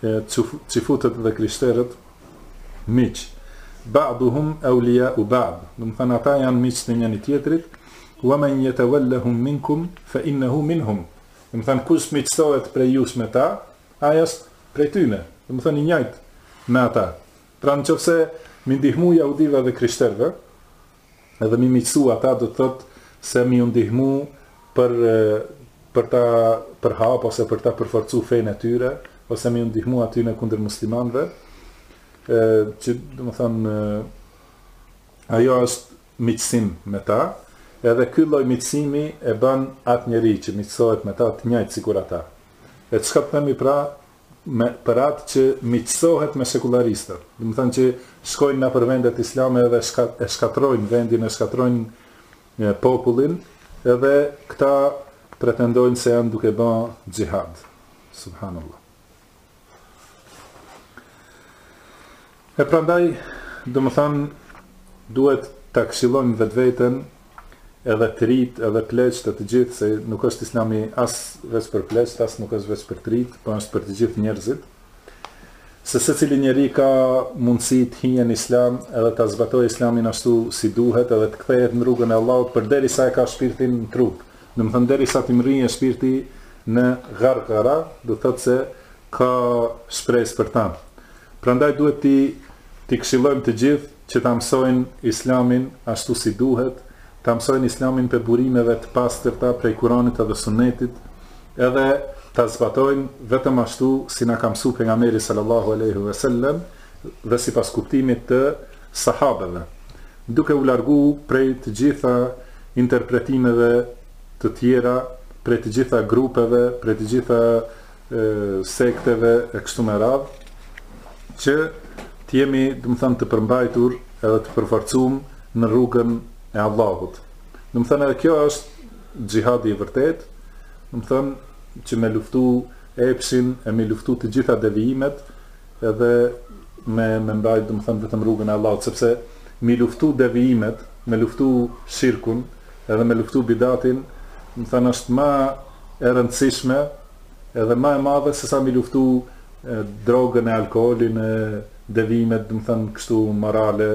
[SPEAKER 1] çifutët dhe krishterët miq, ba'duhum awliya'u ba'd, domethënë ata janë miq të njëri-tjetrit, wa men yatawallahum minkum fa innahu minhum, domethënë kush miqësohet prej jush me ta, ai është prej tyne, domethënë i njëjtë me ata. Pra në qoftë se m'i ndihmu jahudive dhe krishterëve, Edhe m'i miqësu ata do të thotë se me ju ndihmu për për ta përhap ose për ta përforcu fenë e tyre ose me ju ndihmu atyne kundër muslimanëve. Ë që domethënë ajo është miqësim me ta, edhe ky lloj miqësimi e bën atë njeri që miqësohet me ta të njëjtë sikur ata. E çka të themi pra, me për atë që miqësohet me sekularistët, domethënë që shkojnë nëpër vendet islame edhe e shkatërrojnë vendin, e shkatërrojnë popullin, edhe këta pretendojnë se janë duke bën xhihad. Subhanallah. E prandaj, domethënë, duhet ta këshillojmë vetveten, edhe të rinjtë, edhe pleqtë, e të gjithë, se nuk është Islami as veç për pleqtë, as nuk është veç për të rinjtë, por është për të gjithë njerëzit, se secili njeri ka mundësi të hyjë në Islam, edhe ta zbatojë Islamin ashtu si duhet, edhe të kthehet në rrugën e Allahut, përderisa e ka shpirtin në trup, Domethënë derisa t'i mrrijë shpirti në gargara, do të thotë se ka shpresë për ta. Prandaj duhet t'i t'i këshillojmë të gjithë që ta mësojnë Islamin ashtu si duhet, ta mësojnë Islamin pe burimeve të pastërta prej Kuranit edhe Sunnetit, edhe ta zbatojnë vetëm ashtu si na ka mësuar pejgamberi sallallahu alejhi ve sellem dhe sipas kuptimit të Sahabeve, duke u largu prej të gjitha interpretimeve të tjera, prej të gjitha grupeve, prej të gjitha sekteve e kështu me radhë, që të jemi, domethënë, të përmbajtur edhe të përforcum në rrugën e Allahut. Domethënë edhe kjo është xhihadi i vërtetë, domethënë, që me luftu epshin e me luftu të gjitha devijimet edhe me me mbajt domethënë vetëm rrugën e Allahut sepse mi luftu devijimet me luftu shirkun edhe me luftu bidatin domethënë është ma e rëndësishme edhe ma e madhe se sa mi luftu e, drogën e alkoolin e devijimet domethënë kështu morale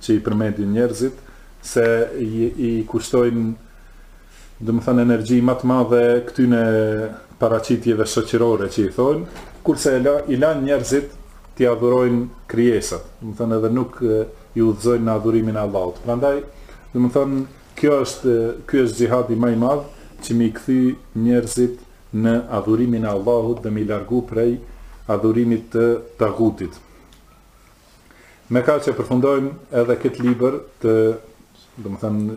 [SPEAKER 1] që i përmendin njerëzit se i, i kushtojnë domethënë energji ma të madhe këtyne paraqitjeve shoqërore që i thonë, kurse e la i lanë njerëzit t'i adhurojnë krijesat, domethënë edhe nuk i udhëzojnë në adhurimin e Allahut. Prandaj, domethënë kjo është ky është xhihadi më i madh që mi kthy njerëzit në adhurimin e Allahut dhe mi largu prej adhurimit të tagutit. Me kaq përfundojmë edhe këtë libër të, domethënë,